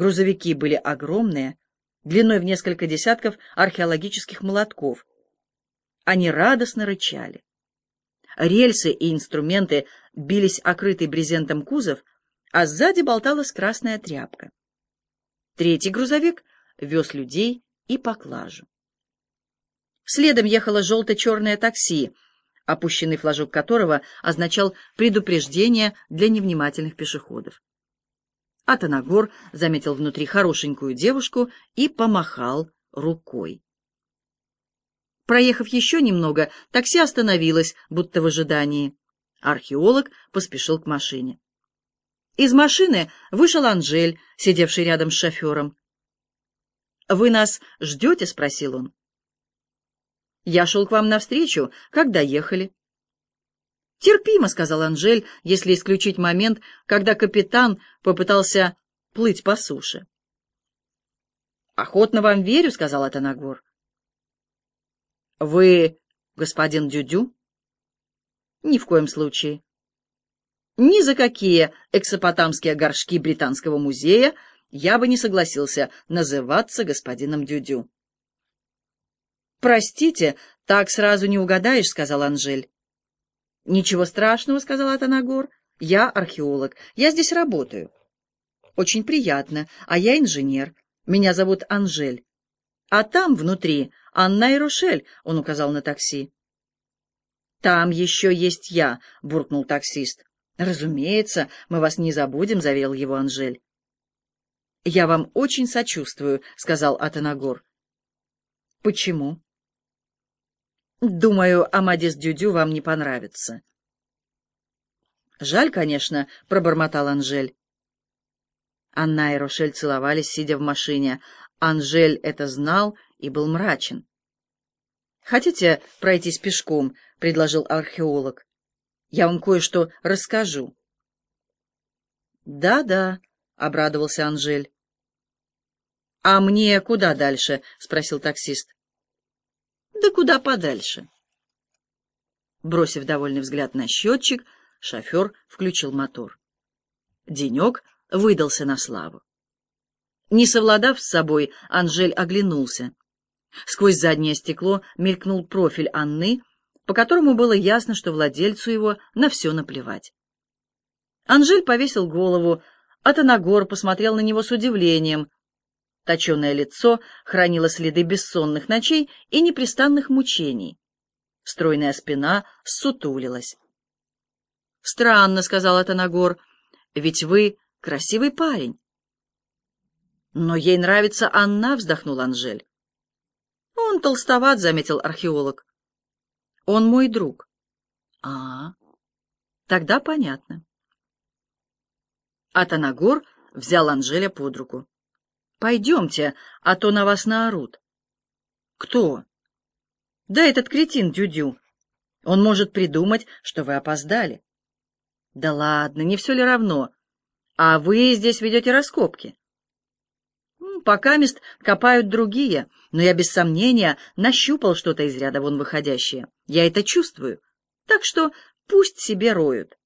Грузовики были огромные, длиной в несколько десятков археологических молотков. Они радостно рычали. Рельсы и инструменты бились окрытый брезентом кузов, а сзади болталась красная тряпка. Третий грузовик вез людей и поклажу. Следом ехало желто-черное такси, опущенный флажок которого означал предупреждение для невнимательных пешеходов. Атанагор заметил внутри хорошенькую девушку и помахал рукой. Проехав еще немного, такси остановилось, будто в ожидании. Археолог поспешил к машине. Из машины вышел Анжель, сидевший рядом с шофером. «Вы нас ждете?» — спросил он. «Я шел к вам навстречу. Когда ехали?» «Терпимо», — сказал Анжель, если исключить момент, когда капитан попытался плыть по суше. «Охотно вам верю», — сказал Атанагор. «Вы господин Дюдю?» «Ни в коем случае. Ни за какие эксопотамские горшки Британского музея я бы не согласился называться господином Дюдю». «Простите, так сразу не угадаешь», — сказал Анжель. «Ничего страшного», — сказал Атанагор. «Я археолог. Я здесь работаю». «Очень приятно. А я инженер. Меня зовут Анжель. А там, внутри, Анна и Рошель», — он указал на такси. «Там еще есть я», — буркнул таксист. «Разумеется, мы вас не забудем», — заверил его Анжель. «Я вам очень сочувствую», — сказал Атанагор. «Почему?» Думаю, Амадис Дюдю вам не понравится. Жаль, конечно, пробормотал Анжель. Анна и Рошель целовались, сидя в машине. Анжель это знал и был мрачен. «Хотите пройтись пешком?» — предложил археолог. «Я вам кое-что расскажу». «Да-да», — обрадовался Анжель. «А мне куда дальше?» — спросил таксист. Да куда подальше. Бросив довольный взгляд на счетчик, шофер включил мотор. Денек выдался на славу. Не совладав с собой, Анжель оглянулся. Сквозь заднее стекло мелькнул профиль Анны, по которому было ясно, что владельцу его на все наплевать. Анжель повесил голову, а Танагор посмотрел на него с удивлением — Точеное лицо хранило следы бессонных ночей и непрестанных мучений. Стройная спина сутулилась. «Странно», — сказал Атанагор, — «ведь вы красивый парень». «Но ей нравится Анна», — вздохнул Анжель. «Он толстоват», — заметил археолог. «Он мой друг». «А, тогда понятно». Атанагор взял Анжеля под руку. Пойдемте, а то на вас наорут. Кто? Да этот кретин Дюдю. Он может придумать, что вы опоздали. Да ладно, не все ли равно? А вы здесь ведете раскопки? Пока мест копают другие, но я без сомнения нащупал что-то из ряда вон выходящее. Я это чувствую. Так что пусть себе роют.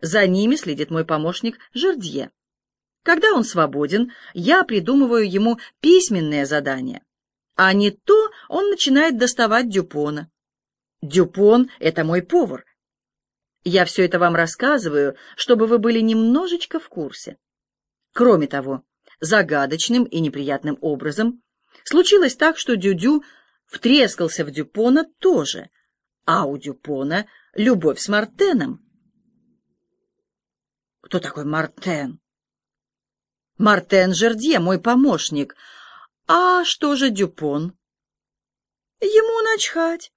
За ними следит мой помощник Жердье. Когда он свободен, я придумываю ему письменное задание. А не то он начинает доставать Дюпона. Дюпон — это мой повар. Я все это вам рассказываю, чтобы вы были немножечко в курсе. Кроме того, загадочным и неприятным образом случилось так, что Дюдю втрескался в Дюпона тоже, а у Дюпона любовь с Мартеном. Кто такой Мартен? Мартен Жердье, мой помощник. А что же Дюпон? Ему начхать.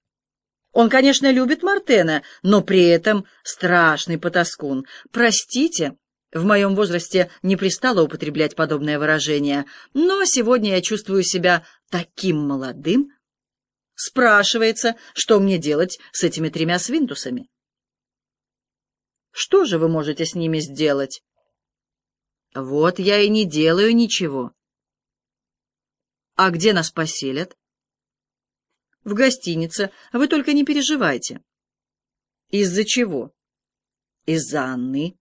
Он, конечно, любит Мартена, но при этом страшный потаскун. Простите, в моем возрасте не пристало употреблять подобное выражение, но сегодня я чувствую себя таким молодым. Спрашивается, что мне делать с этими тремя свинтусами? Что же вы можете с ними сделать? Вот я и не делаю ничего. А где нас поселят? В гостинице. Вы только не переживайте. Из-за чего? Из-за Анны.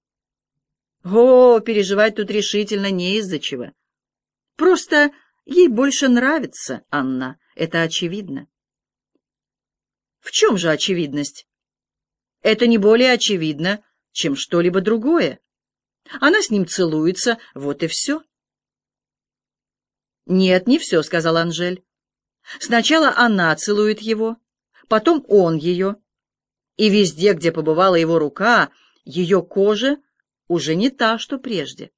О, переживать тут решительно не из-за чего. Просто ей больше нравится Анна, это очевидно. В чем же очевидность? Это не более очевидно, чем что-либо другое. Она с ним целуется, вот и все. «Нет, не все», — сказал Анжель. «Сначала она целует его, потом он ее. И везде, где побывала его рука, ее кожа уже не та, что прежде.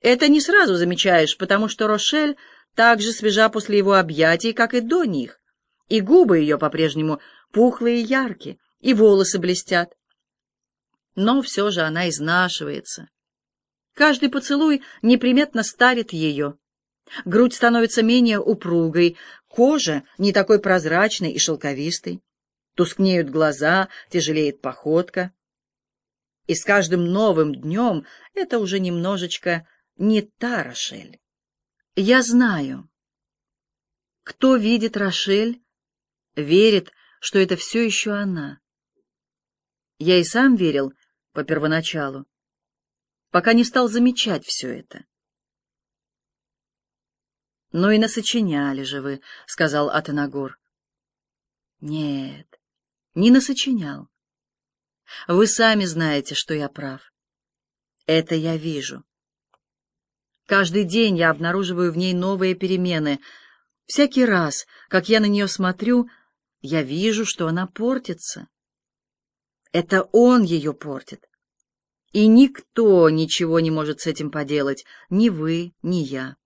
Это не сразу замечаешь, потому что Рошель так же свежа после его объятий, как и до них, и губы ее по-прежнему пухлые и яркие, и волосы блестят. Но все же она изнашивается. Каждый поцелуй неприметно старит ее. Грудь становится менее упругой, кожа не такой прозрачной и шелковистой. Тускнеют глаза, тяжелеет походка. И с каждым новым днем это уже немножечко не та Рошель. Я знаю. Кто видит Рошель, верит, что это все еще она. Я и сам верил по первоначалу, пока не стал замечать все это. «Ну и насочиняли же вы», — сказал Атанагор. «Нет, не насочинял. Вы сами знаете, что я прав. Это я вижу. Каждый день я обнаруживаю в ней новые перемены. Всякий раз, как я на нее смотрю, я вижу, что она портится. Это он ее портит. И никто ничего не может с этим поделать, ни вы, ни я.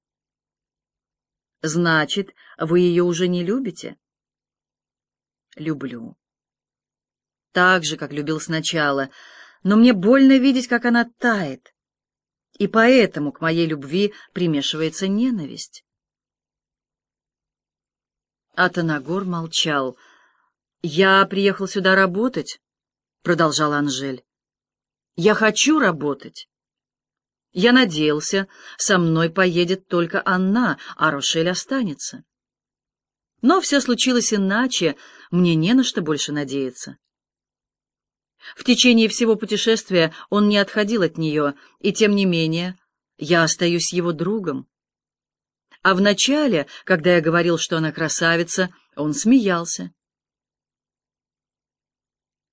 Значит, вы ее уже не любите? Люблю. Так же, как любил сначала, но мне больно видеть, как она тает и поэтому к моей любви примешивается ненависть. Атанагор молчал. «Я приехал сюда работать», — продолжал Анжель. «Я хочу работать. Я надеялся, со мной поедет только Анна, а Рошель останется. Но все случилось иначе, мне не на что больше надеяться. В течение всего путешествия он не отходил от нее, и тем не менее я остаюсь его другом. А вначале, когда я говорил, что она красавица, он смеялся.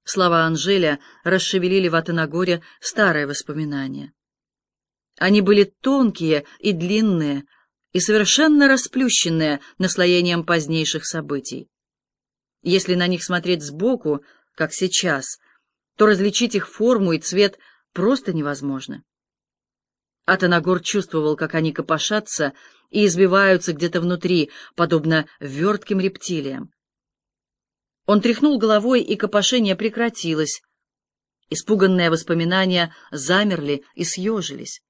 Слова Анжеля расшевелили в Атанагоре старые воспоминания. Они были тонкие и длинные, и совершенно расплющенные наслоением позднейших событий. Если на них смотреть сбоку, как сейчас, то различить их форму и цвет просто невозможно. Атанагор чувствовал, как они копошатся и избиваются где-то внутри, подобно вертким рептилиям. Он тряхнул головой, и копошение прекратилось. Испуганные воспоминания замерли и съежились.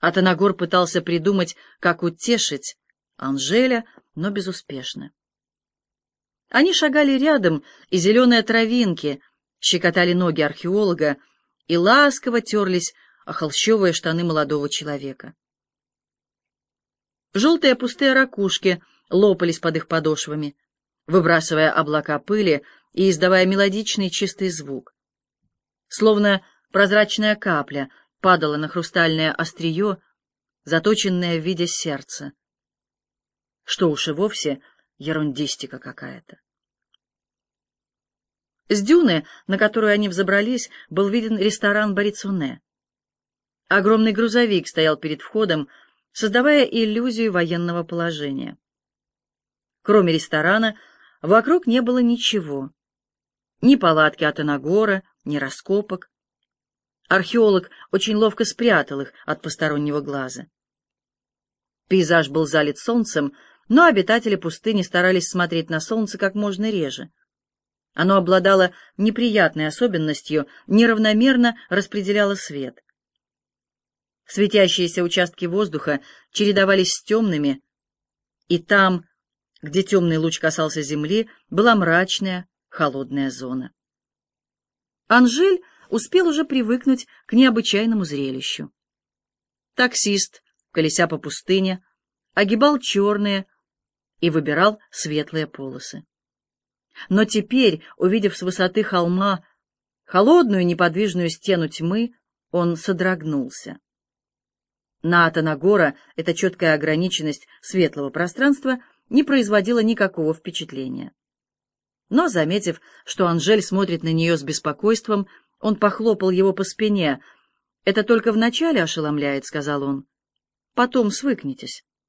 Атанагор пытался придумать, как утешить Анжеля, но безуспешно. Они шагали рядом, и зеленые травинки щекотали ноги археолога и ласково терлись о холщовые штаны молодого человека. Желтые пустые ракушки лопались под их подошвами, выбрасывая облака пыли и издавая мелодичный чистый звук. Словно прозрачная капля падала на хрустальное острие, заточенное в виде сердца. Что уж и вовсе ерундистика какая-то. С дюны, на которую они взобрались, был виден ресторан Борицуне. Огромный грузовик стоял перед входом, создавая иллюзию военного положения. Кроме ресторана, вокруг не было ничего. Ни палатки от Анагора, ни раскопок. Археолог очень ловко спрятал их от постороннего глаза. Пейзаж был залит солнцем, но обитатели пустыни старались смотреть на солнце как можно реже. Оно обладало неприятной особенностью, неравномерно распределяло свет. Светящиеся участки воздуха чередовались с темными, и там, где темный луч касался земли, была мрачная, холодная зона. Анжель успел уже привыкнуть к необычайному зрелищу. Таксист, колеся по пустыне, огибал черные, и выбирал светлые полосы. Но теперь, увидев с высоты холма холодную неподвижную стену тьмы, он содрогнулся. На Атанагора эта четкая ограниченность светлого пространства не производила никакого впечатления. Но, заметив, что Анжель смотрит на нее с беспокойством, он похлопал его по спине. «Это только вначале ошеломляет», — сказал он. «Потом свыкнетесь».